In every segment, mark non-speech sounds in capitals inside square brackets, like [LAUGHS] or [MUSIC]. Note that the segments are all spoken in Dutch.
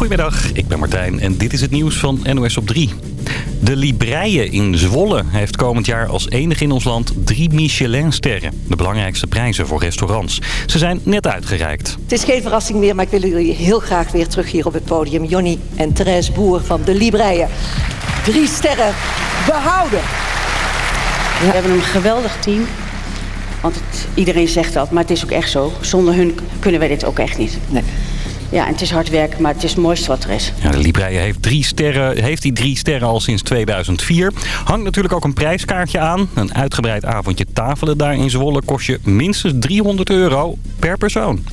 Goedemiddag, ik ben Martijn en dit is het nieuws van NOS op 3. De Libreie in Zwolle heeft komend jaar als enige in ons land drie Michelin-sterren. De belangrijkste prijzen voor restaurants. Ze zijn net uitgereikt. Het is geen verrassing meer, maar ik wil jullie heel graag weer terug hier op het podium. Jonny en Therese Boer van De Libreie. Drie sterren behouden. We hebben een geweldig team. Want het, iedereen zegt dat, maar het is ook echt zo. Zonder hun kunnen wij dit ook echt niet. Nee. Ja, het is hard werken, maar het is het mooiste wat er is. Ja, de Libreie heeft, drie sterren, heeft die drie sterren al sinds 2004. Hangt natuurlijk ook een prijskaartje aan. Een uitgebreid avondje tafelen daar in Zwolle kost je minstens 300 euro per persoon.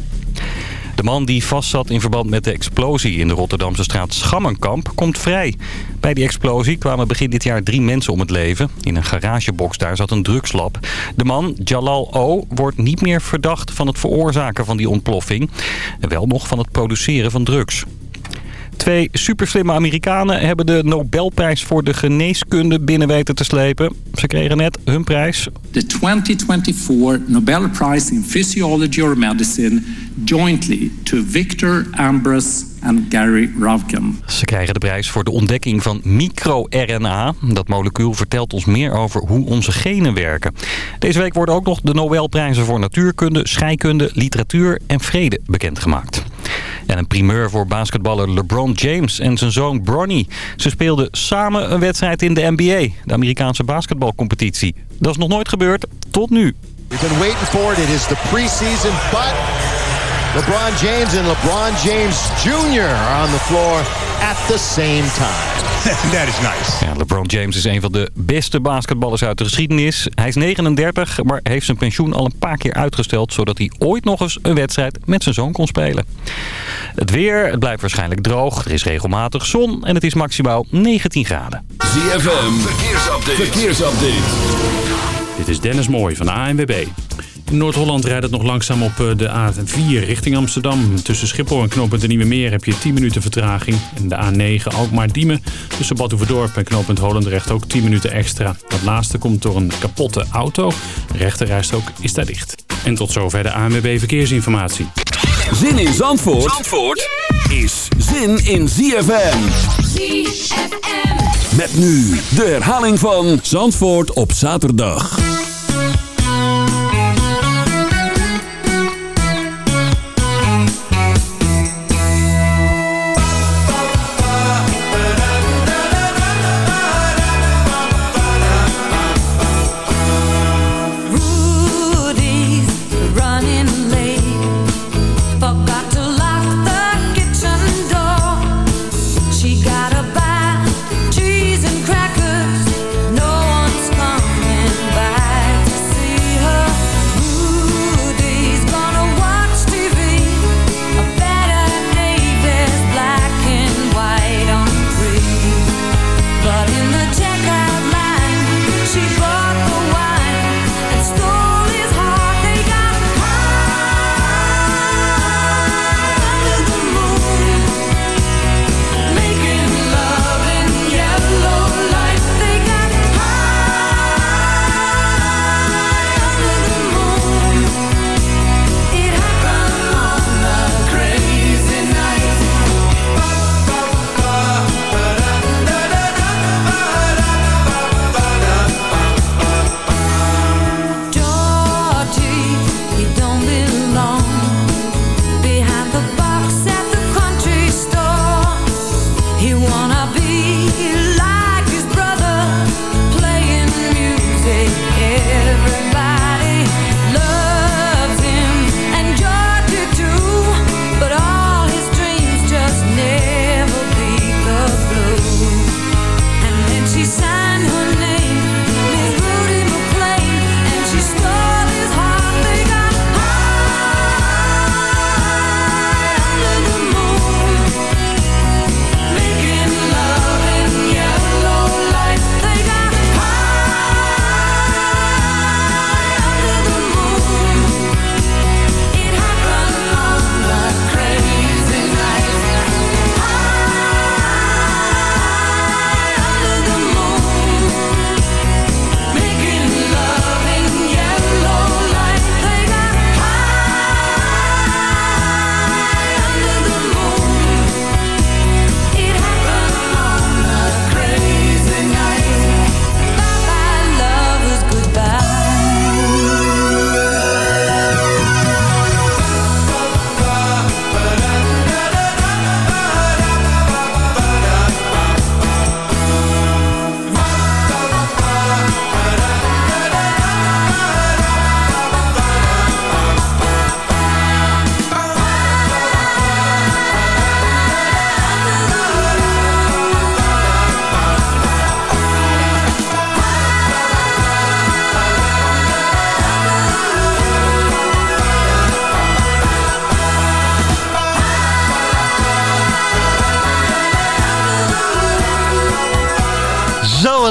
De man die vastzat in verband met de explosie in de Rotterdamse straat Schammenkamp komt vrij. Bij die explosie kwamen begin dit jaar drie mensen om het leven. In een garagebox daar zat een drugslab. De man, Jalal O, wordt niet meer verdacht van het veroorzaken van die ontploffing. Wel nog van het produceren van drugs. Twee superslimme Amerikanen hebben de Nobelprijs voor de geneeskunde binnen weten te slepen. Ze kregen net hun prijs. The 2024 Nobel Prize in Physiology or Medicine jointly to Victor Ambros en Gary Ravkin. Ze krijgen de prijs voor de ontdekking van microRNA. Dat molecuul vertelt ons meer over hoe onze genen werken. Deze week worden ook nog de Nobelprijzen voor natuurkunde, scheikunde, literatuur en vrede bekendgemaakt. En een primeur voor basketballer LeBron James en zijn zoon Bronny. Ze speelden samen een wedstrijd in de NBA, de Amerikaanse basketbalcompetitie. Dat is nog nooit gebeurd, tot nu. We've been waiting for it. It is the preseason, but LeBron James and LeBron James Jr. are on the floor at the same time. [LAUGHS] That is nice. Ja, LeBron James is een van de beste basketballers uit de geschiedenis. Hij is 39, maar heeft zijn pensioen al een paar keer uitgesteld... zodat hij ooit nog eens een wedstrijd met zijn zoon kon spelen. Het weer, het blijft waarschijnlijk droog. Er is regelmatig zon en het is maximaal 19 graden. ZFM, verkeersupdate. verkeersupdate. Dit is Dennis Mooij van de ANWB. In Noord-Holland rijdt het nog langzaam op eh, de A4 richting Amsterdam. Tussen Schiphol en knooppunt de Nieuwe Meer heb je 10 minuten vertraging. En de A9 Alkmaar-Diemen tussen Badhoevedorp en knooppunt Holendrecht ook 10 minuten extra. Dat laatste komt door een kapotte auto. De rechterrijstrook is daar dicht. En tot zover de ANWB Verkeersinformatie. Zin in Zandvoort, Zandvoort is zin in ZFM. ZFM. Met nu de herhaling van Zandvoort op zaterdag.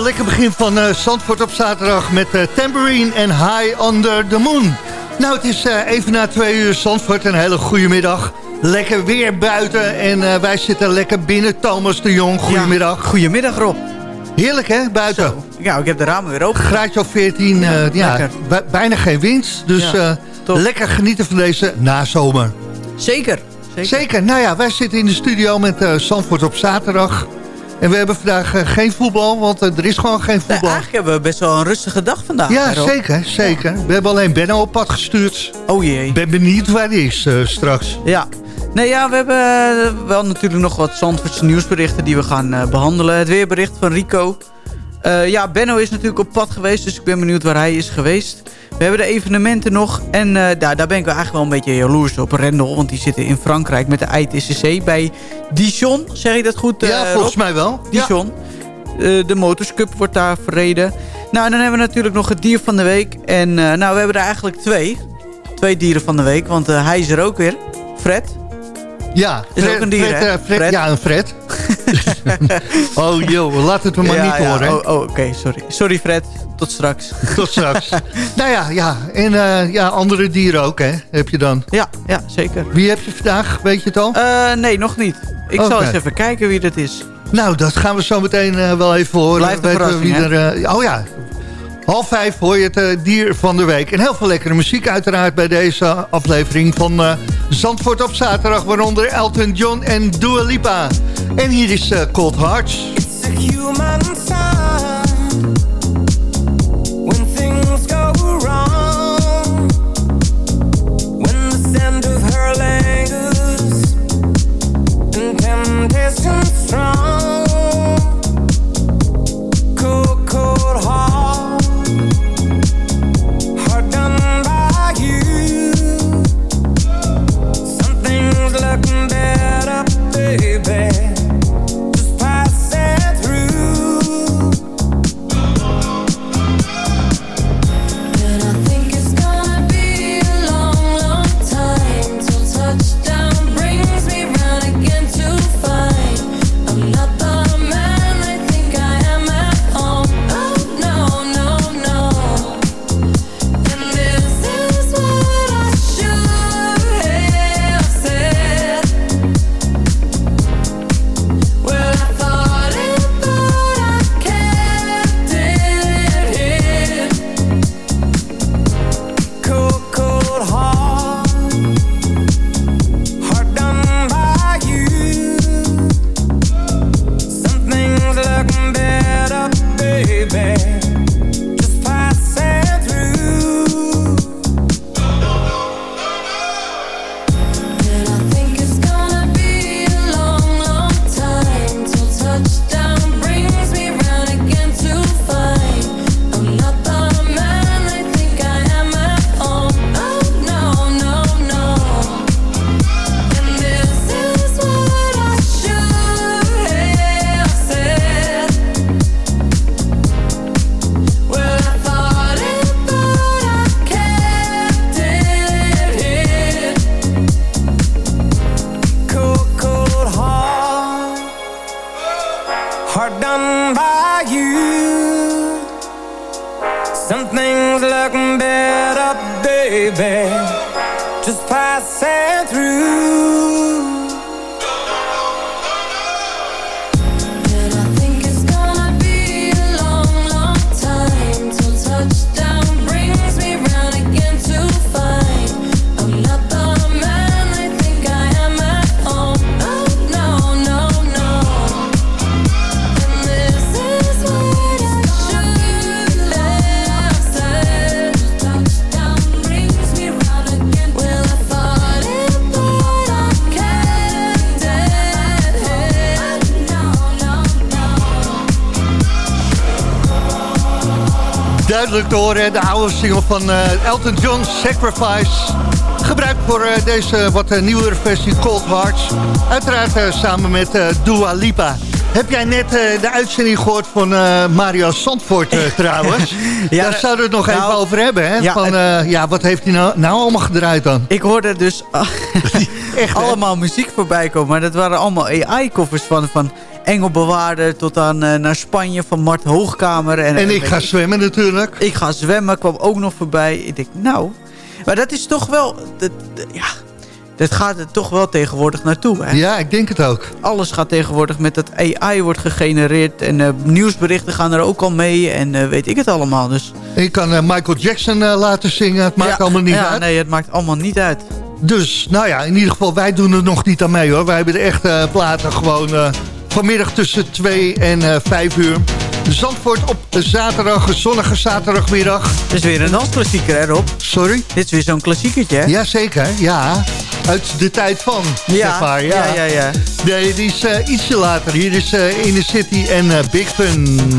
Lekker begin van uh, Zandvoort op zaterdag met uh, Tambourine en High Under the Moon. Nou, het is uh, even na twee uur Zandvoort. Een hele goede middag. Lekker weer buiten en wij zitten lekker binnen. Thomas de Jong, goedemiddag. Ja, goedemiddag Rob. Heerlijk hè, buiten? Zo. Ja, ik heb de ramen weer open. Graadje of 14, ja, bijna geen wind. Dus ja, lekker genieten van deze nazomer. Zeker. Zeker. Zeker. Nou ja, wij zitten in de studio met Zandvoort op zaterdag. En we hebben vandaag uh, geen voetbal, want uh, er is gewoon geen voetbal. Nee, eigenlijk hebben we best wel een rustige dag vandaag. Ja, zeker, zeker. Ja. We hebben alleen Benno op pad gestuurd. Oh jee. Ben benieuwd waar die is uh, straks. Ja. Nee, ja, we hebben wel natuurlijk nog wat Zandvoortse nieuwsberichten die we gaan behandelen. Het weerbericht van Rico. Ja, Benno is natuurlijk op pad geweest, dus ik ben benieuwd waar hij is geweest. We hebben de evenementen nog. En uh, daar, daar ben ik wel eigenlijk wel een beetje jaloers op. Rendel, want die zitten in Frankrijk met de ITCC bij Dijon. Zeg je dat goed, Ja, uh, volgens mij wel. Dijon. Ja. De Motors Cup wordt daar verreden. Nou, en dan hebben we natuurlijk nog het dier van de week. En nou, we hebben er eigenlijk twee. Twee dieren van de week, want hij is er ook weer. Fred. Ja, is Fred, ook een dier, Fred, Fred, Fred, Ja, een Fred. [LAUGHS] [LAUGHS] oh joh, laat het me maar ja, niet ja, horen. Oh, oh oké, sorry. Sorry Fred, tot straks. [LAUGHS] Tot straks. [LAUGHS] nou ja, ja. en uh, ja, andere dieren ook, hè, heb je dan? Ja, ja, zeker. Wie heb je vandaag, weet je het al? Uh, nee, nog niet. Ik okay. zal eens even kijken wie dat is. Nou, dat gaan we zo meteen uh, wel even horen. Blijft een verrassing, wie er, Oh ja, Half vijf hoor je het uh, dier van de week. En heel veel lekkere muziek uiteraard bij deze aflevering van uh, Zandvoort op zaterdag. Waaronder Elton John en Dua Lipa. En hier is uh, Cold Hearts. It's a human Duidelijk te horen, de oude single van uh, Elton John, Sacrifice. Gebruikt voor uh, deze wat uh, nieuwere versie Cold Hearts. Uiteraard samen met Dua Lipa. Heb jij net eh, de uitzending gehoord van eh, Mario Zandvoort eh, [LAUGHS] trouwens? Ja, Daar zouden we het nog nou, even over hebben. Hè? ja, van, eh, ja, wat heeft hij nou, nou allemaal gedraaid dan? Ik hoorde dus [LAUGHS] Echt, hè? allemaal muziek voorbij komen. Maar dat waren allemaal AI-koffers van, van Engelbewaarder tot aan eh, naar Spanje van Mart Hoogkamer. En, En ik ga zwemmen natuurlijk. Ik ga zwemmen, kwam ook nog voorbij. Ik denk, nou... Maar dat is toch wel... Dat, dat- ja, dat gaat er toch wel tegenwoordig naartoe. Hè? Ja, ik denk het ook. Alles gaat tegenwoordig met dat AI wordt gegenereerd. En eh, nieuwsberichten gaan er ook al mee. En eh, weet ik het allemaal. Dus, Ik kan eh, Michael Jackson eh, laten zingen. Het maakt ja, allemaal niet ja, uit. Nee, het maakt allemaal niet uit. Dus, nou ja, in ieder geval, wij doen er nog niet aan mee hoor. Wij hebben de echte platen gewoon eh, vanmiddag tussen 2 en eh 5 uur. Zandvoort op zaterdag, zonnige zaterdagmiddag. Het is weer een dansklassieker, hè Rob? Sorry? Dit is weer zo'n klassiekertje, hè? Jazeker, ja. Uit de tijd van, zeg maar. Ja, ja, ja. ja. Nee, die is eh, ietsje later. Hier is eh In the City en eh, Big Fun.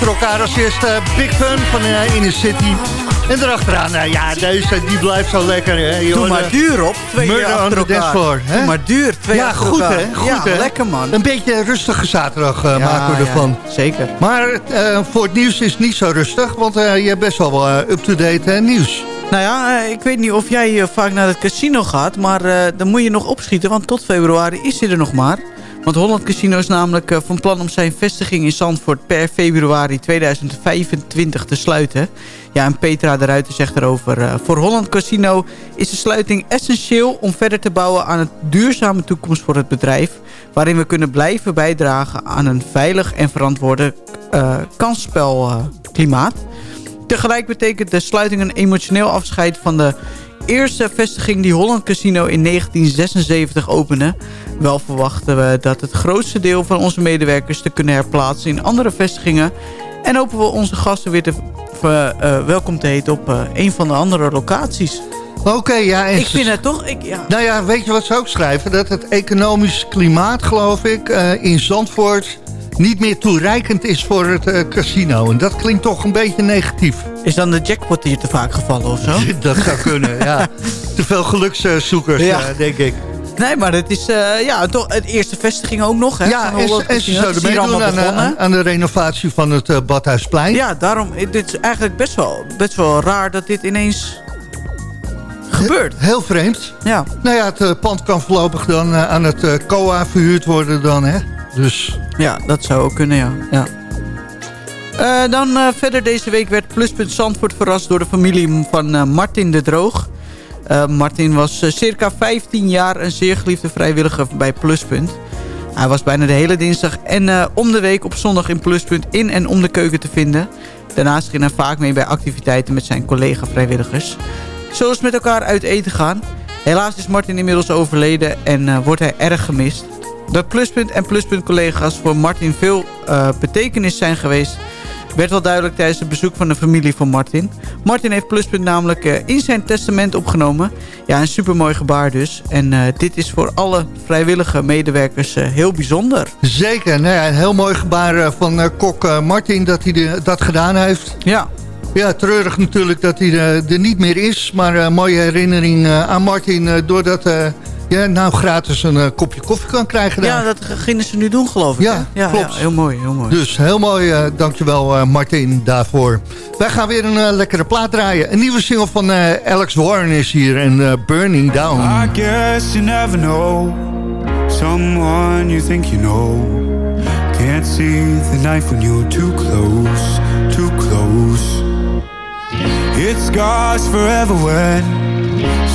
Achter elkaar. Als eerste eh, Big Fun van uh, Inner City. En erachteraan, eh, ja, deze die blijft zo lekker. Hè. Doe maar duur op. Twee Murder achter on the elkaar. dance floor. Hè? Doe maar duur. Twee ja, achter goed elkaar. hè. Goed, ja, hè? lekker man. Een beetje rustige zaterdag eh, Ja, maken we ja, ervan. zeker. Maar eh, voor het nieuws is het niet zo rustig. Want eh, je hebt best wel eh, up-to-date eh, nieuws. Nou ja, eh, ik weet niet of jij eh, vaak naar het casino gaat, maar eh, dan moet je nog opschieten, want tot februari is hij er nog maar. Want Holland Casino is namelijk eh, van plan om zijn vestiging in Zandvoort per februari 2025 te sluiten. Ja, en Petra de Ruiter zegt erover. eh, voor Holland Casino is de sluiting essentieel om verder te bouwen aan een duurzame toekomst voor het bedrijf. Waarin we kunnen blijven bijdragen aan een veilig en verantwoorde eh kansspelklimaat. Tegelijk betekent de sluiting een emotioneel afscheid van de eerste vestiging die Holland Casino in 1976 opende. Wel verwachten we dat het grootste deel van onze medewerkers te kunnen herplaatsen in andere vestigingen. En hopen we onze gasten weer te eh, welkom te heten op eh, een van de andere locaties. Oké, ja. En Ik vind het toch... Ik, ja. Nou ja, weet je wat ze ook schrijven? Dat het economisch klimaat, geloof ik, eh, in Zandvoort niet meer toereikend is voor het eh, casino. En dat klinkt toch een beetje negatief. Is dan de jackpot hier te vaak gevallen of zo? [LAUGHS] dat zou kunnen, ja. [LAUGHS] Te veel gelukszoekers, Ja. eh, denk ik. Nee, maar het is eh, ja, toch het eerste vestiging ook nog. Hè, Ja, en, ze- en zouden meedoen allemaal aan, aan, aan de renovatie van het Badhuisplein. Ja, daarom. Dit is eigenlijk best wel, best wel raar dat dit ineens gebeurt. Heel vreemd. Ja. Nou ja, het pand kan voorlopig dan aan het COA verhuurd worden dan, hè. Dus... Ja, dat zou ook kunnen, ja. ja. Eh, dan eh, verder deze week werd Pluspunt Zandvoort verrast door de familie van eh, Martin de Droog. Martin was circa 15 jaar een zeer geliefde vrijwilliger bij Pluspunt. Hij was bijna de hele dinsdag en om de week op zondag in Pluspunt in en om de keuken te vinden. Daarnaast ging hij vaak mee bij activiteiten met zijn collega-vrijwilligers. Zoals met elkaar uit eten gaan. Helaas is Martin inmiddels overleden en wordt hij erg gemist. Dat Pluspunt en Pluspunt collega's voor Martin veel eh, betekenis zijn geweest... werd wel duidelijk tijdens het bezoek van de familie van Martin. Martin heeft Pluspunt namelijk eh, in zijn testament opgenomen. Ja, een supermooi gebaar dus. En eh, dit is voor alle vrijwillige medewerkers heel bijzonder. Zeker, nou ja, een heel mooi gebaar van kok Martin dat hij de- dat gedaan heeft. Ja. Ja, treurig natuurlijk dat hij er niet meer is. Maar een mooie herinnering aan Martin doordat je nou gratis een eh, kopje koffie kan krijgen. daar. Ja, dat gingen ze nu doen geloof ik. Ja, ja klopt. ja, heel mooi, heel mooi. Dus heel mooi, eh, dankjewel eh, Martin daarvoor. Wij gaan weer een lekkere plaat draaien. Een nieuwe single van eh, Alex Warren is hier en eh, Burning Down. I guess you never know someone you think you know. Can't see the knife when you're too close, too close. It scars forever when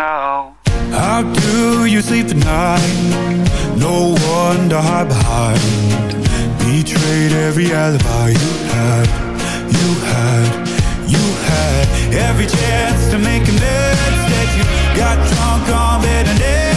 know. How do you sleep at night? No one to hide behind. Betrayed every alibi you had, you had, you had. Every chance to make amends that you got drunk on bitterness.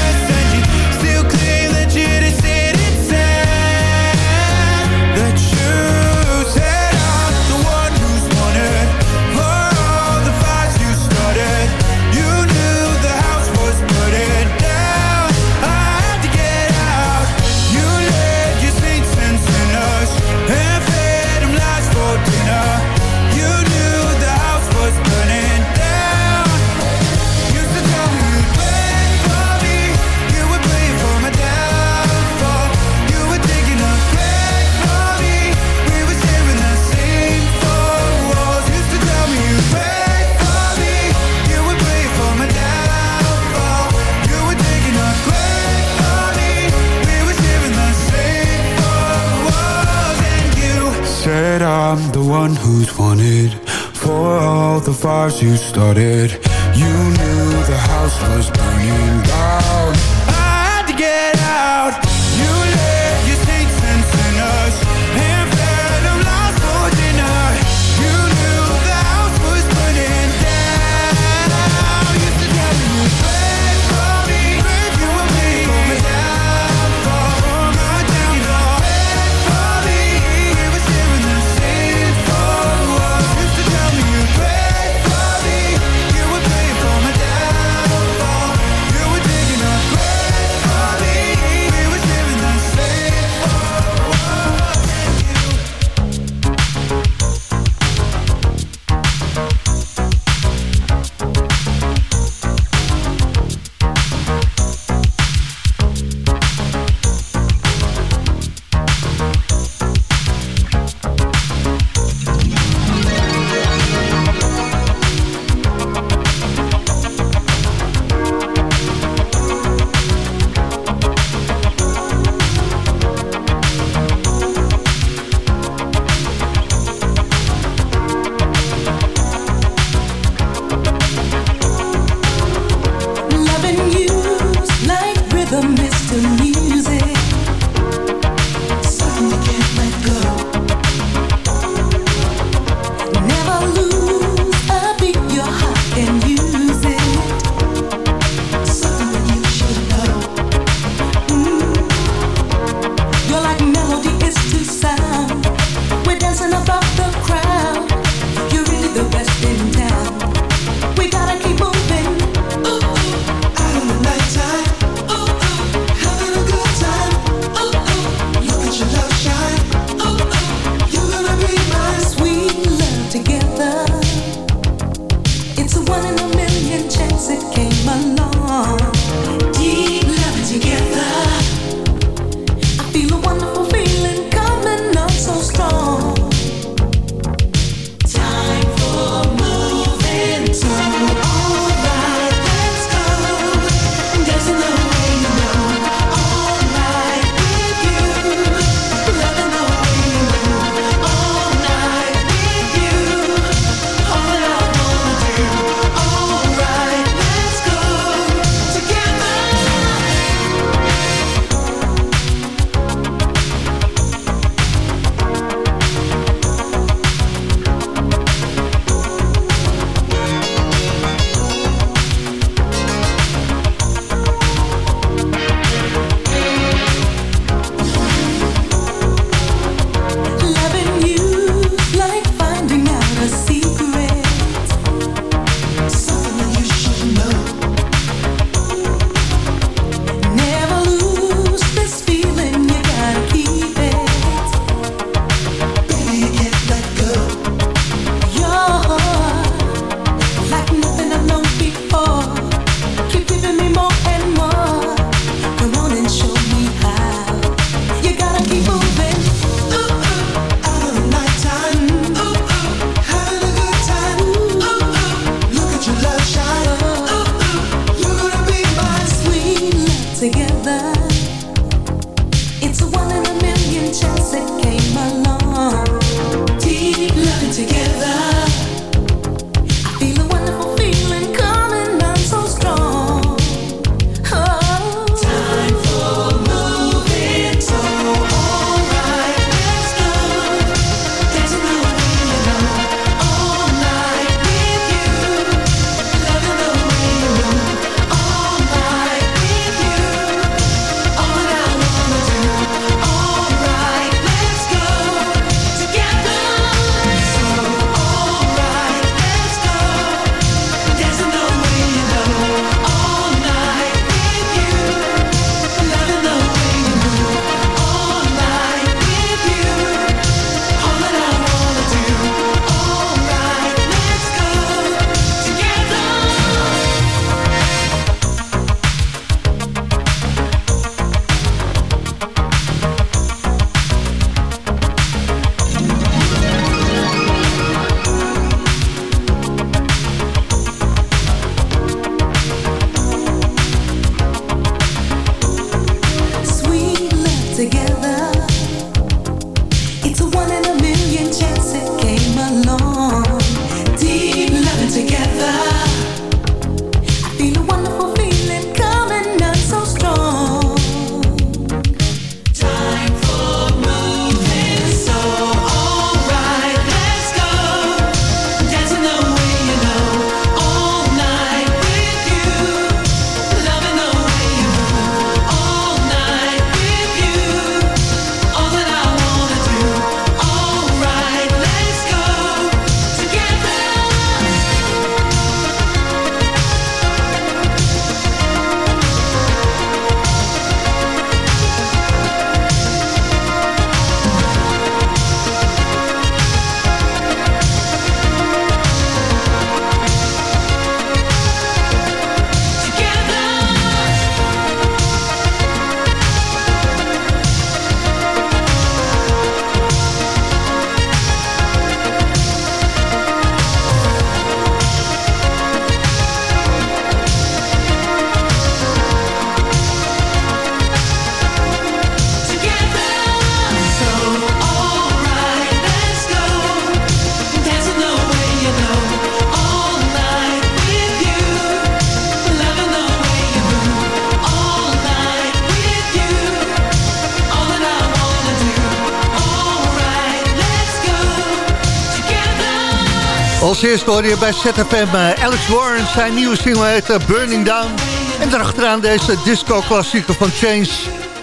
you started. Eerste hoor je bij ZFM eh, Alex Warren. Zijn nieuwe single heet eh, Burning Down. En daarachteraan deze disco-klassieker van Change.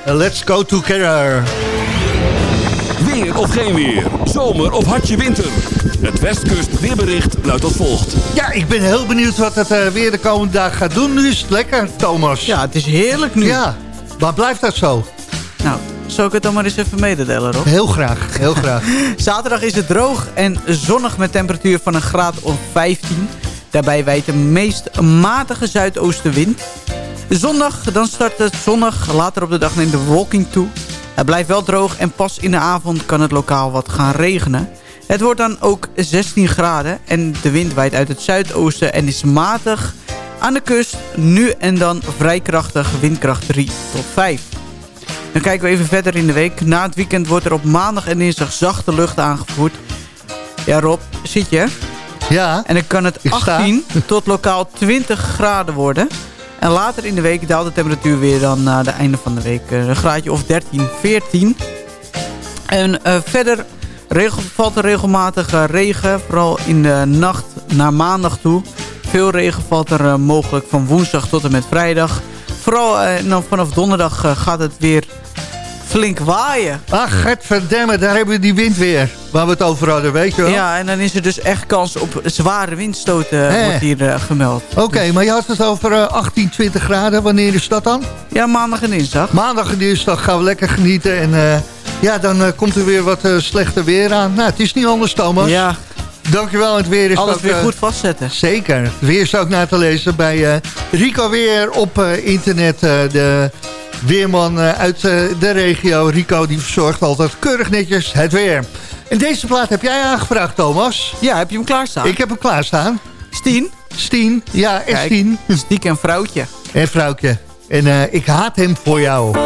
Eh, Let's Go Together. Weer of geen weer. Zomer of hartje winter. Het Westkust weerbericht luidt als volgt. Ja, ik ben heel benieuwd wat het weer de komende dag gaat doen. Nu is het lekker, Thomas. Ja, het is heerlijk nu. Ja, maar blijft dat zo? Zal ik het dan maar eens even mededelen, Rob? Heel graag, heel graag. [LAUGHS] Zaterdag is het droog en zonnig met temperatuur van een graad of 15. Daarbij wijt de meest matige zuidoostenwind. Zondag, dan start het zonnig. Later op de dag neemt de bewolking toe. Het blijft wel droog en pas in de avond kan het lokaal wat gaan regenen. Het wordt dan ook 16 graden en de wind waait uit het zuidoosten en is matig. Aan de kust nu en dan vrij krachtig, windkracht 3 tot 5. Dan kijken we even verder in de week. Na het weekend wordt er op maandag en dinsdag zachte lucht aangevoerd. Ja Rob, zit je? Ja. En dan kan het Ik sta. 18 tot lokaal 20 graden worden. En later in de week daalt de temperatuur weer dan na het einde van de week eh, een graadje of 13, 14. En eh, verder regel, valt er regelmatig eh, regen, vooral in de nacht naar maandag toe. Veel regen valt er eh, mogelijk van woensdag tot en met vrijdag. Vooral eh, nou, vanaf donderdag eh, gaat het weer flink waaien. Ach, verdemme, daar hebben we die wind weer. Waar we het over hadden, weet je wel? Ja, en dan is er dus echt kans op zware windstoten, wordt hier eh, gemeld. Oké, maar je had het over eh, 18, 20 graden. Wanneer is dat dan? Ja, maandag en dinsdag. Maandag en dinsdag gaan we lekker genieten. En ja, dan komt er weer wat slechter weer aan. Nou, het is niet anders, Thomas. Ja, Dankjewel. Het weer is alles ook, weer eh, goed vastzetten. Zeker. Het weer is ook na te lezen bij eh, Rico Weer op eh, internet. eh, de weerman uit eh, de regio. Rico die verzorgt altijd keurig netjes het weer. En deze plaat heb jij aangevraagd, Thomas. Ja, heb je hem klaarstaan? Ik heb hem klaarstaan. Stien? Stien, ja, Kijk, Estien. Stiek en vrouwtje. En vrouwtje. En eh, ik haat hem voor jou.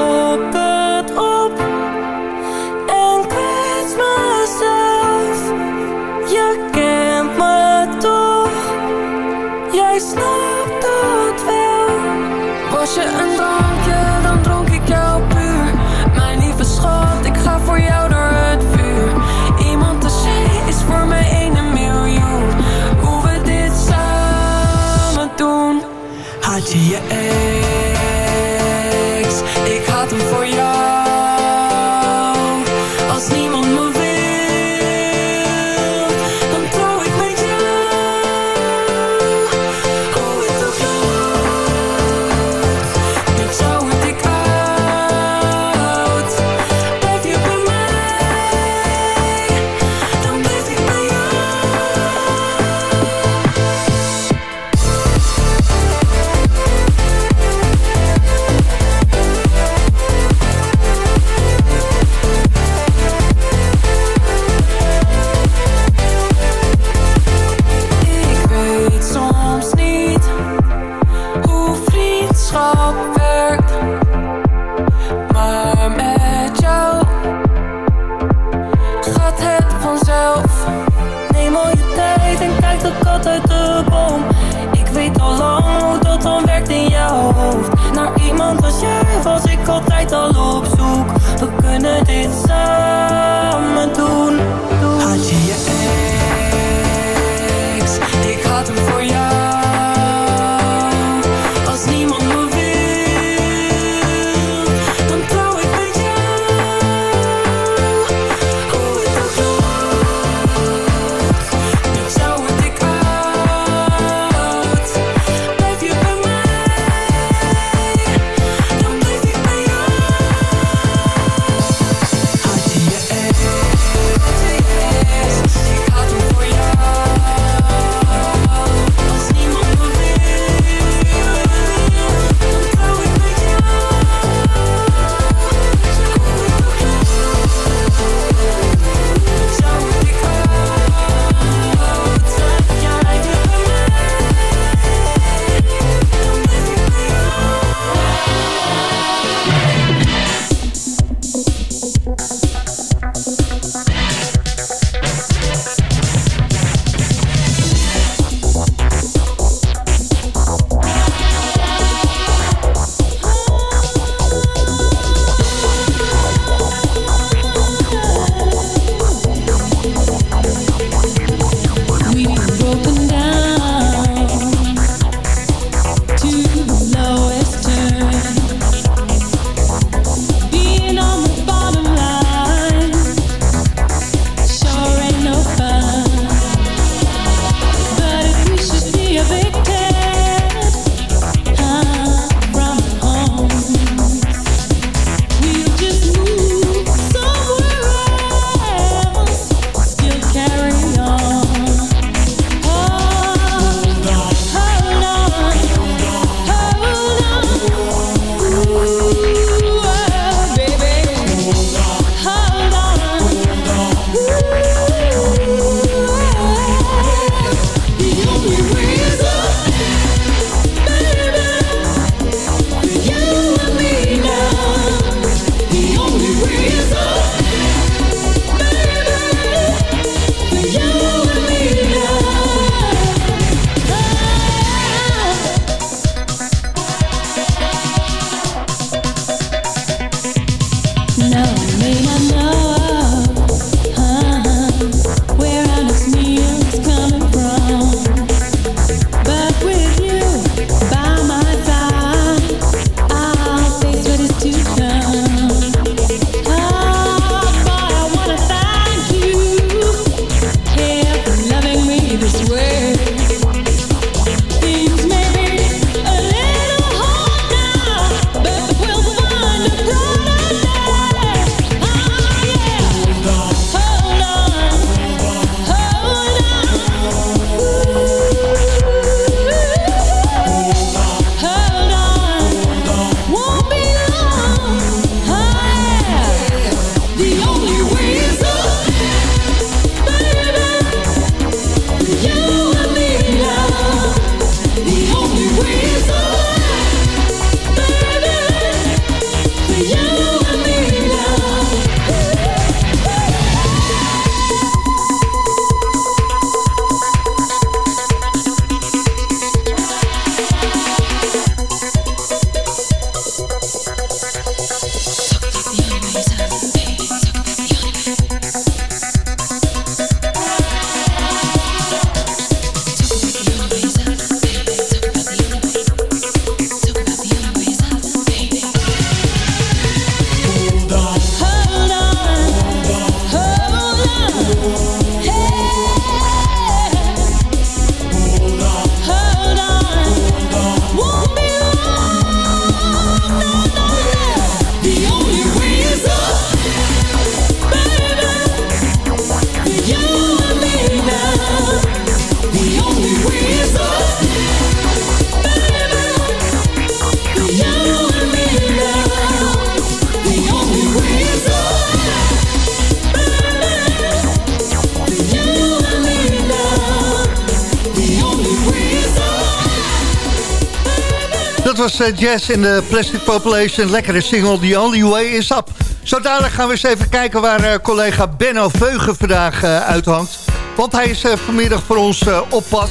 Jazz in de Plastic Population. Lekkere single, The Only Way Is Up. Zo dadelijk gaan we eens even kijken waar eh, collega Benno Veugen vandaag eh, uithangt. Want hij is eh, vanmiddag voor ons op pad.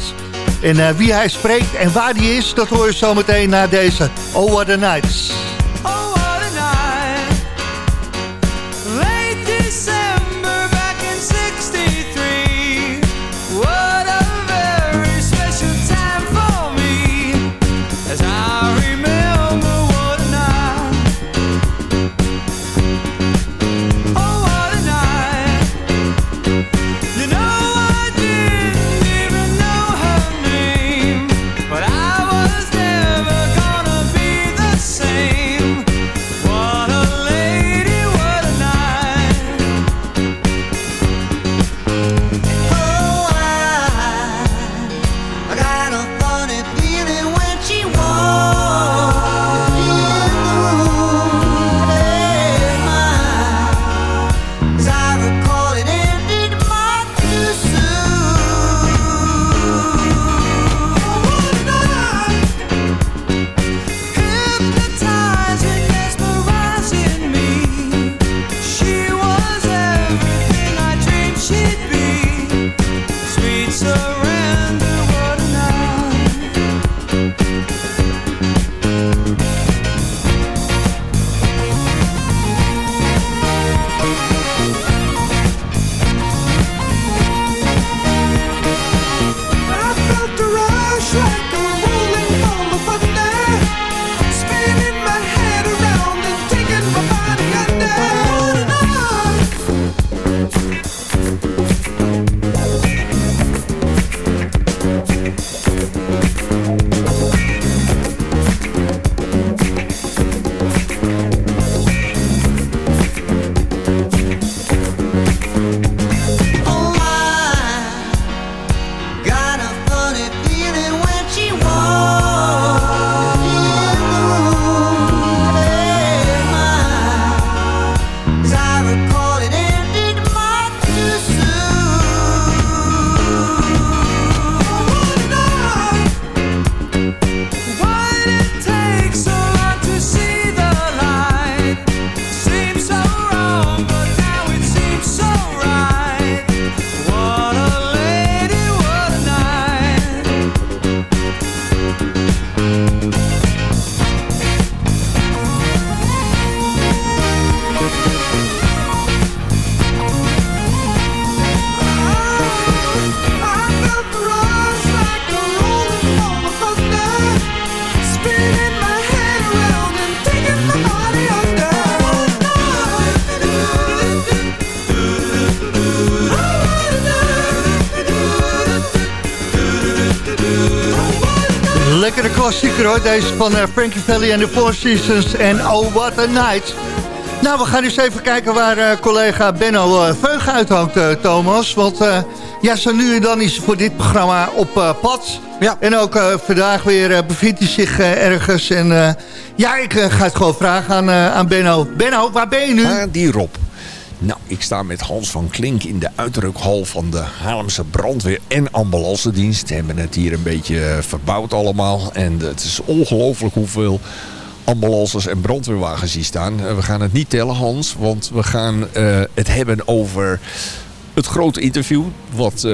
En wie hij spreekt en waar hij is, dat hoor je zo meteen na deze Oh What A Nights. Klassieker hoor, deze van eh, Frankie Valli en de Four Seasons en Oh What A Night. Nou, we gaan eens even kijken waar eh, collega Benno uh, Veug uithangt, eh, Thomas. Want eh, ja, zo nu en dan is hij voor dit programma op eh, pad. Ja. En ook eh, vandaag weer eh, bevindt hij zich eh, ergens. En eh, ja, ik eh, ga het gewoon vragen aan, eh, aan Benno. Benno, waar ben je nu? Ah, die Rob. Nou, ik sta met Hans van Klink in de uitdrukhal van de Haarlemse brandweer en ambulancedienst. We hebben het hier een beetje eh, verbouwd allemaal. En het is ongelooflijk hoeveel ambulances en brandweerwagens hier staan. Eh, We gaan het niet tellen, Hans, want we gaan eh, het hebben over het grote interview. Wat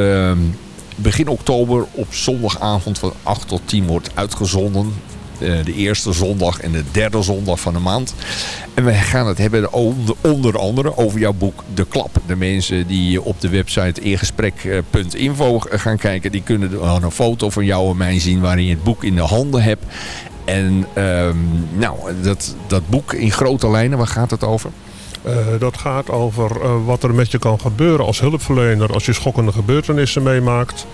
begin oktober op zondagavond van 8 tot 10 wordt uitgezonden. Eh, de eerste zondag en de derde zondag van de maand. En we gaan het hebben onder, andere over jouw boek De Klap. De mensen die op de website ingesprek.info gaan kijken... die kunnen een foto van jou en mij zien waarin je het boek in de handen hebt. En ehm, nou, dat, dat boek in grote lijnen, waar gaat het over? Eh, dat gaat over eh, wat er met je kan gebeuren als hulpverlener als je schokkende gebeurtenissen meemaakt.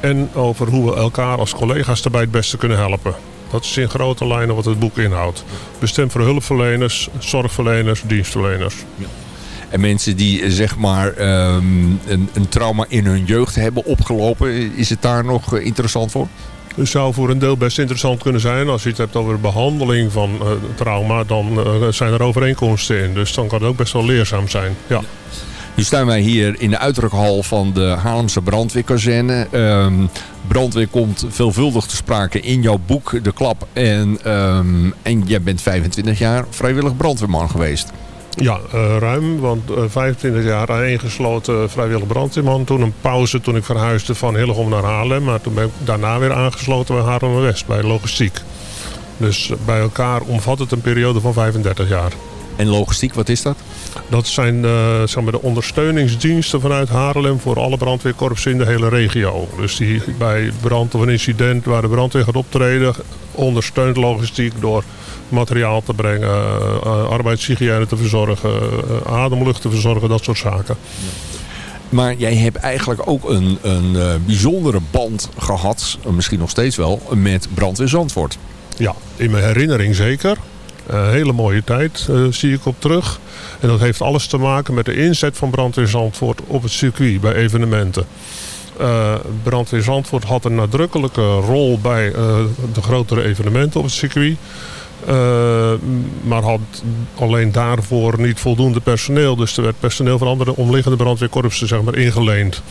En over hoe we elkaar als collega's daarbij het beste kunnen helpen. Dat is in grote lijnen wat het boek inhoudt. Bestemd voor hulpverleners, zorgverleners, dienstverleners. En mensen die eh, zeg maar ehm, een, een trauma in hun jeugd hebben opgelopen, is het daar nog eh, interessant voor? Het zou voor een deel best interessant kunnen zijn. Als je het hebt over behandeling van eh, trauma, dan zijn er overeenkomsten in. Dus dan kan het ook best wel leerzaam zijn. Ja. Nu staan wij hier in de uitdrukhal van de Haarlemse brandweerkazerne. Ehm, brandweer komt veelvuldig te sprake in jouw boek De Klap. En, ehm, en jij bent 25 jaar vrijwillig brandweerman geweest. Ja, eh, ruim, want eh, 25 jaar aaneengesloten vrijwillig brandweerman. Toen een pauze toen ik verhuisde van Hillegom naar Haarlem. Maar toen ben ik daarna weer aangesloten bij Haarlem West, bij logistiek. Dus bij elkaar omvat het een periode van 35 jaar. En logistiek, wat is dat? Dat zijn zeg maar de ondersteuningsdiensten vanuit Haarlem voor alle brandweerkorpsen in de hele regio. Dus die bij brand of een incident waar de brandweer gaat optreden, ondersteunt logistiek door materiaal te brengen, eh, arbeidshygiëne te verzorgen, ademlucht te verzorgen, dat soort zaken. Maar jij hebt eigenlijk ook een, een bijzondere band gehad, eh, misschien nog steeds wel, met brandweer Zandvoort. Ja, in mijn herinnering zeker. Een hele mooie tijd eh, zie ik op terug. En dat heeft alles te maken met de inzet van Brandweer Zandvoort op het circuit bij evenementen. Eh Brandweer Zandvoort had een nadrukkelijke rol bij eh, de grotere evenementen op het circuit. Eh, maar had alleen daarvoor niet voldoende personeel. Dus er werd personeel van andere omliggende brandweerkorpsen zeg maar, ingeleend.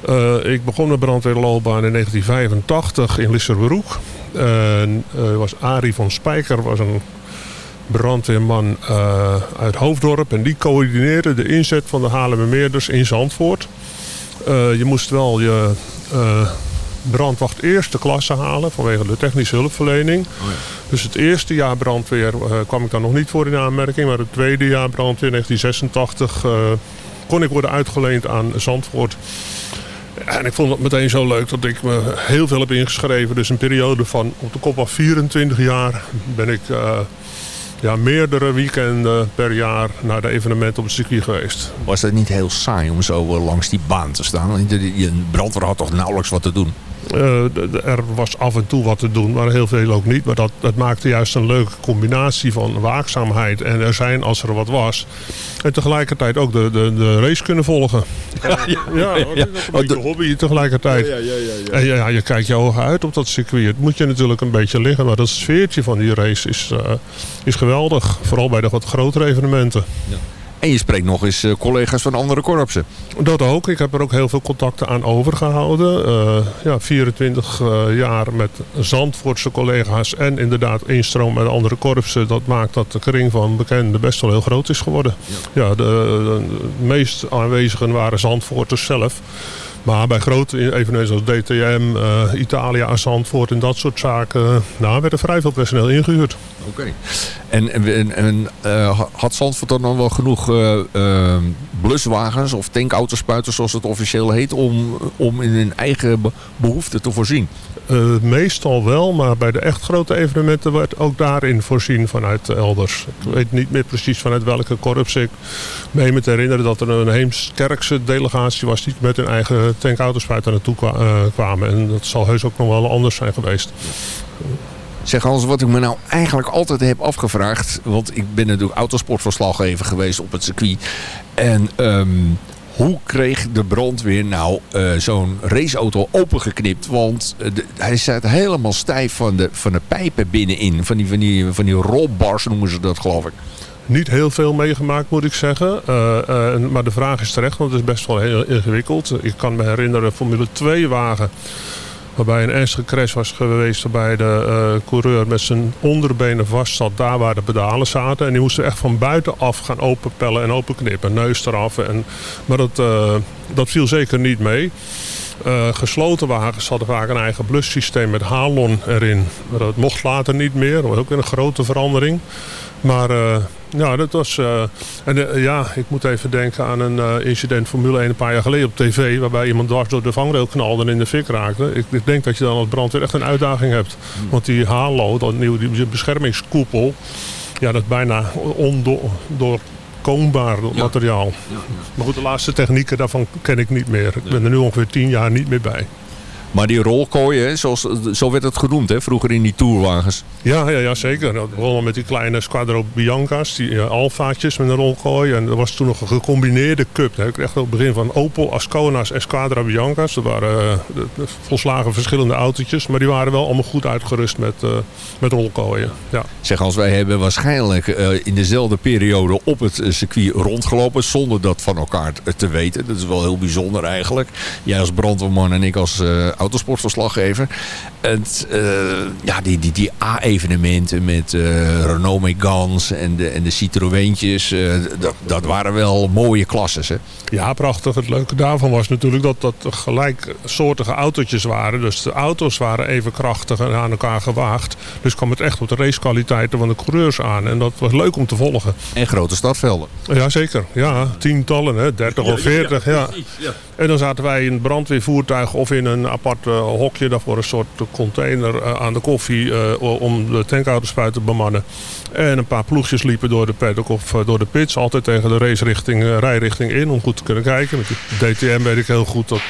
Eh, ik begon mijn brandweerloopbaan in 1985 in Lisserbroek. Eh, was Arie van Spijker was een brandweerman eh, uit Hoofddorp. En die coördineerde de inzet van de Haarlemmermeerders in Zandvoort. Eh, je moest wel je eh, brandwacht eerste klasse halen vanwege de technische hulpverlening. Dus het eerste jaar brandweer kwam ik dan nog niet voor in aanmerking. Maar het tweede jaar brandweer 1986 eh, kon ik worden uitgeleend aan Zandvoort. En ik vond het meteen zo leuk dat ik me heel veel heb ingeschreven. Dus een periode van op de kop af 24 jaar ben ik ja, meerdere weekenden per jaar naar de evenementen op het circuit geweest. Was dat niet heel saai om zo eh, langs die baan te staan? Je- brandweer had toch nauwelijks wat te doen? Eh, er was af en toe wat te doen, maar heel veel ook niet. Maar dat, dat maakte juist een leuke combinatie van waakzaamheid en er zijn als er wat was. En tegelijkertijd ook de, de, de race kunnen volgen. Ja, [LAUGHS] beetje een hobby tegelijkertijd. En ja, je kijkt je ogen uit op dat circuit. Het moet je natuurlijk een beetje liggen, maar dat sfeertje van die race is, eh, is geweldig. Vooral bij de wat grotere evenementen. En je spreekt nog eens eh, collega's van andere korpsen. Dat ook. Ik heb er ook heel veel contacten aan overgehouden. Eh, ja, 24 eh, jaar met Zandvoortse collega's en inderdaad instroom met andere korpsen. Dat maakt dat de kring van bekenden best wel heel groot is geworden. Ja, de, de- de meest aanwezigen waren Zandvoorters zelf. Maar bij grote evenementen zoals DTM, eh Italia Zandvoort en dat soort zaken... Nou, werd er vrij veel personeel ingehuurd. Oké. En, en, en eh, had Zandvoort dan wel genoeg eh, bluswagens of tankautorspuiters zoals het officieel heet... om, om in hun eigen be- behoeften te voorzien? Eh, meestal wel, maar bij de echt grote evenementen werd ook daarin voorzien vanuit elders. Ik weet niet meer precies vanuit welke korps ik mee me te herinneren dat er een Heemskerkse delegatie was die met hun eigen tankautorspuiter naartoe kwa- eh, kwamen. En dat zal heus ook nog wel anders zijn geweest. Zeg Hans, wat ik me nou eigenlijk altijd heb afgevraagd... want ik ben natuurlijk autosportverslaggever geweest op het circuit... en ehm, hoe kreeg de brandweer nou eh, zo'n raceauto opengeknipt? Want eh, hij zat helemaal stijf van de, van de pijpen binnenin. Van die, van, die, van die rollbars noemen ze dat geloof ik. Niet heel veel meegemaakt moet ik zeggen. Eh, maar de vraag is terecht, want het is best wel heel ingewikkeld. Ik kan me herinneren Formule 2 wagen. Waarbij een ernstige crash was geweest. Waarbij de eh, coureur met zijn onderbenen vast zat. Daar waar de pedalen zaten. En die moesten echt van buitenaf gaan openpellen en openknippen. Neus eraf. En, maar dat, eh, dat viel zeker niet mee. Eh, gesloten wagens hadden vaak een eigen blussysteem met halon erin. Dat mocht later niet meer. Dat was ook weer een grote verandering. Maar eh, ja, dat was... eh, en ja, ik moet even denken aan een incident Formule 1 een paar jaar geleden op tv... waarbij iemand dwars door de vangrail knalde en in de fik raakte. Ik, ik denk dat je dan als brandweer echt een uitdaging hebt. Want die halo, dat nieuwe die beschermingskoepel... ja, dat is bijna ondoorkombaar materiaal. Maar goed, de laatste technieken daarvan ken ik niet meer. Ik ben er nu ongeveer tien jaar niet meer bij. Maar die rolkooien, zoals, zo werd het genoemd hè, vroeger in die tourwagens. Ja, ja, ja zeker. Dat begon met die kleine Squadro Bianca's, die uh, alfaatjes met een rolkooi. En er was toen nog een gecombineerde cup. Hè. Echt op het begin van Opel, Ascona's en Squadra Bianca's. Dat waren uh, de volslagen verschillende autootjes. Maar die waren wel allemaal goed uitgerust met, uh, met rolkooien. Ja. Zeg, als wij hebben waarschijnlijk uh, in dezelfde periode op het circuit rondgelopen. Zonder dat van elkaar te weten. Dat is wel heel bijzonder eigenlijk. Jij als brandweerman en ik als uh, autosportverslaggever. Het, ja, die, die, die A-evenementen met Renault Megans en de, en de Citroëntjes. dat, dat waren wel mooie klasses, hè? Ja, prachtig. Het leuke daarvan was natuurlijk dat dat gelijksoortige autootjes waren. Dus de auto's waren even krachtig en aan elkaar gewaagd. Dus kwam het echt op de racekwaliteiten van de coureurs aan. En dat was leuk om te volgen. En grote startvelden. Ja, zeker. Ja, tientallen, hè? 30 of 40. Ja, ja. En dan zaten wij in een brandweervoertuig of in een apart uh, hokje. Daarvoor een soort container uh, aan de koffie uh, om de tankauto's te bemannen. En een paar ploegjes liepen door de paddock of door de pits. Altijd tegen de racerichting, rijrichting in om goed te kunnen kijken. Met de DTM weet ik heel goed dat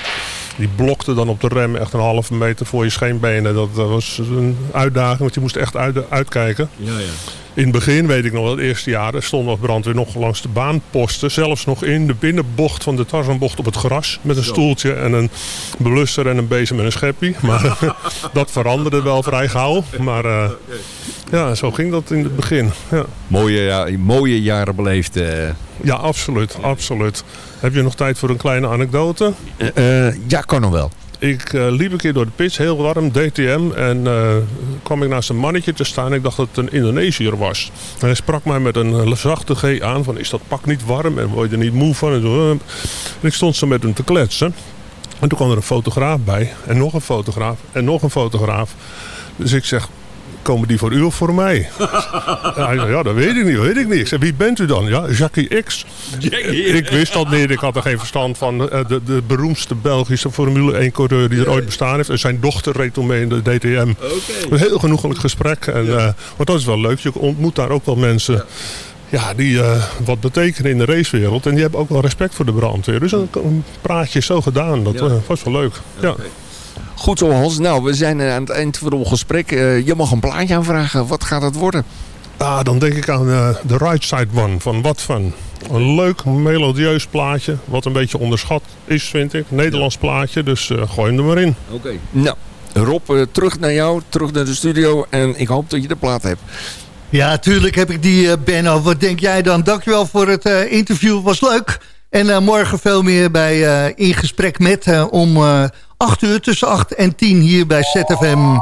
die blokte dan op de rem echt een halve meter voor je scheenbenen. Dat, dat was een uitdaging, want je moest echt uit, uitkijken. Ja, ja. In het begin, weet ik nog wel, het eerste jaar, stond nog brandweer nog langs de baanposten. Zelfs nog in de binnenbocht van de Tarzanbocht op het gras. Met een Zo. stoeltje en een belusser en een bezem en een scheppie. Maar [LAUGHS] dat veranderde wel vrij gauw. Maar uh, ja, zo ging dat in het begin. Ja. Mooie, ja, mooie jaren beleefd. Uh... Ja, absoluut, absoluut. Heb je nog tijd voor een kleine anekdote? Uh, ja, kan nog wel. Ik uh, liep een keer door de pits, heel warm, DTM. En uh, kwam ik naast een mannetje te staan. Ik dacht dat het een Indonesiër was. En hij sprak mij met een zachte G aan van is dat pak niet warm? En word je er niet moe van? En, zo. en ik stond zo met hem te kletsen. En toen kwam er een fotograaf bij. En nog een fotograaf. En nog een fotograaf. Dus ik zeg, komen die voor u of voor mij? [LAUGHS] ja, hij zei, ja, dat weet ik niet, weet ik niet. Zei, wie bent u dan? Ja, Jackie X. ik wist dat niet, ik had er geen verstand van. De, de beroemdste Belgische Formule 1 coureur die er ooit bestaan heeft. En zijn dochter reed toen mee in de DTM. Okay. Een heel genoegelijk gesprek. En, ja. uh, want dat is wel leuk, je ontmoet daar ook wel mensen... Ja ja, die uh, wat betekenen in de racewereld. En die hebben ook wel respect voor de brandweer. Dus een, een praatje is zo gedaan. Dat ja. uh, was wel leuk. Ja. Goed zo Hans. Nou, we zijn aan het eind van ons gesprek. Uh, je mag een plaatje aanvragen. Wat gaat het worden? Ah, dan denk ik aan uh, The Right Side One van Wat Van. Een leuk, melodieus plaatje. Wat een beetje onderschat is, vind ik. Nederlands plaatje, dus uh, gooi hem er maar in. Oké. Okay. Nou, Rob, uh, terug naar jou. Terug naar de studio. En ik hoop dat je de plaat hebt. Ja, tuurlijk heb ik die, uh, Benno. Wat denk jij dan? Dankjewel voor het uh, interview. was leuk. En uh, morgen veel meer bij In Gesprek Met om 8 uur tussen 8 en 10 hier bij ZFM.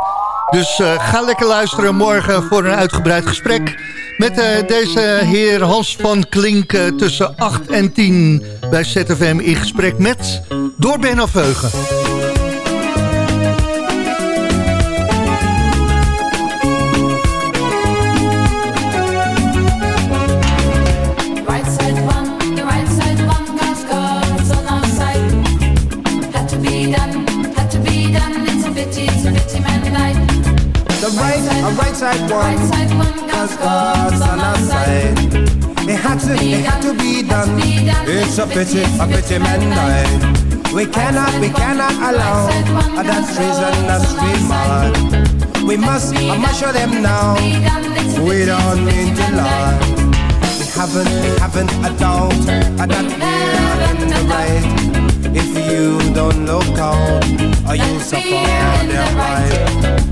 Dus ga lekker luisteren morgen voor een uitgebreid gesprek... met deze heer Hans van Klink tussen 8 en 10 bij ZFM In Gesprek Met... door Benno Veugen. Side one, cause God's on our side. It had to, it had to be done. It's a pity, a pity man died. We cannot, we cannot allow that treason that street mad. We must, I must show them now. We don't mean to lie. We haven't, we haven't a doubt that we're in the right. If you don't look out, or you'll suffer their right.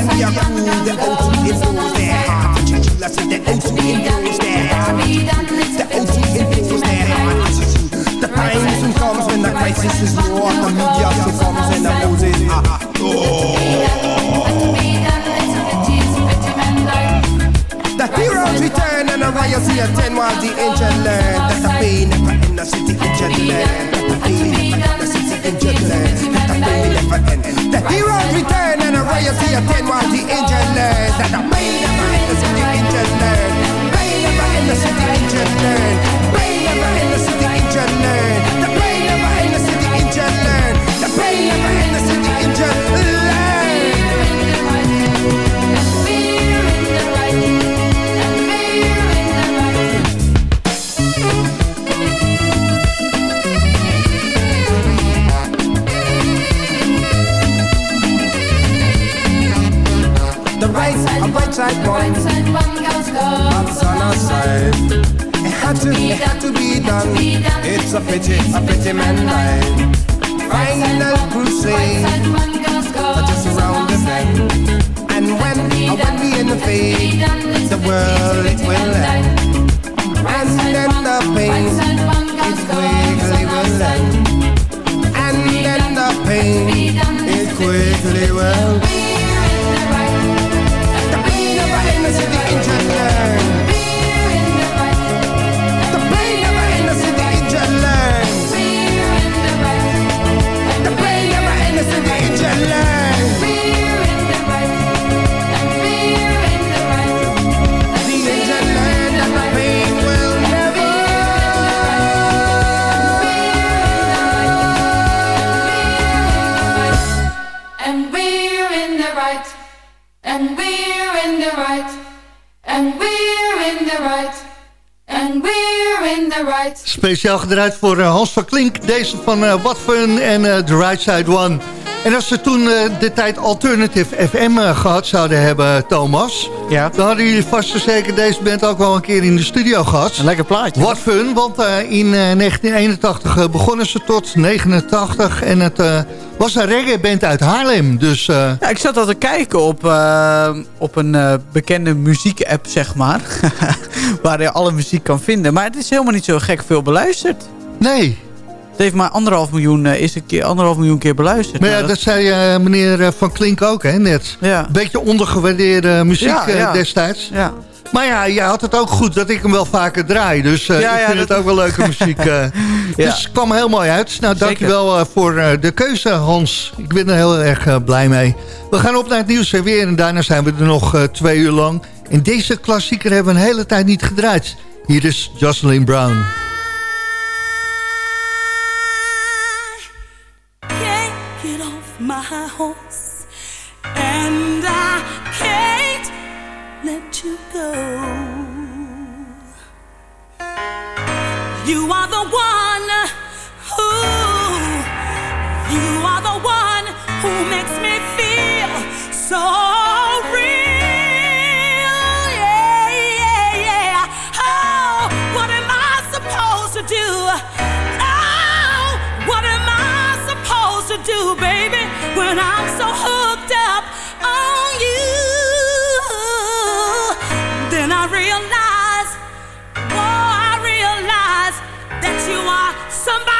enemy are cool, the O2 influence their heart. The church lesson, the O2 influence their heart. The O2 influence their heart. The time soon comes when the crisis is war. The media succumbs and the Moses ah oh. The heroes return. return and a royalty attend while the angel learn that the pain never end the city angel learn that the pain never end the city angel learn the heroes return and a royalty attend while the angel learn that the pain never end the angel learn Speciaal gedraaid voor eh, Hans van Klink. Deze van eh, What Fun en eh, The Right Side One. En als ze toen de tijd Alternative FM eh, gehad zouden hebben, Thomas... Ja. dan hadden jullie vast en zeker deze band ook wel een keer in de studio gehad. Een lekker plaatje. What Fun, want in eh, 1981 eh, begonnen ze tot 89 en het was een reggae-band uit Haarlem. Dus Ja, ik zat al te kijken op, op een bekende muziek-app, zeg maar. [LAUGHS] [LAUGHS] waar je alle muziek kan vinden. Maar het is helemaal niet zo gek veel beluisterd. nee... Het heeft maar anderhalf miljoen, eh, is een keer, anderhalf miljoen keer beluisterd. Maar ja, Nou, dat zei eh, meneer eh, Van Klink ook, hè, net. Ja. Beetje ondergewaardeerde muziek Ja, ja. destijds. Ja. Maar ja, jij had het ook goed dat ik hem wel vaker draai. Dus Ja, ik ja, vind dat- het ook wel leuke muziek. [LAUGHS] Ja. Dus het kwam helemaal uit. Nou, dankjewel uh, voor de keuze, Hans. Ik ben er heel erg blij mee. We gaan op naar het nieuws en weer. En daarna zijn we er nog twee uur lang. En deze klassieker hebben we een hele tijd niet gedraaid. Hier is Jocelyn Brown. You are the one who, you are the one who makes me somebody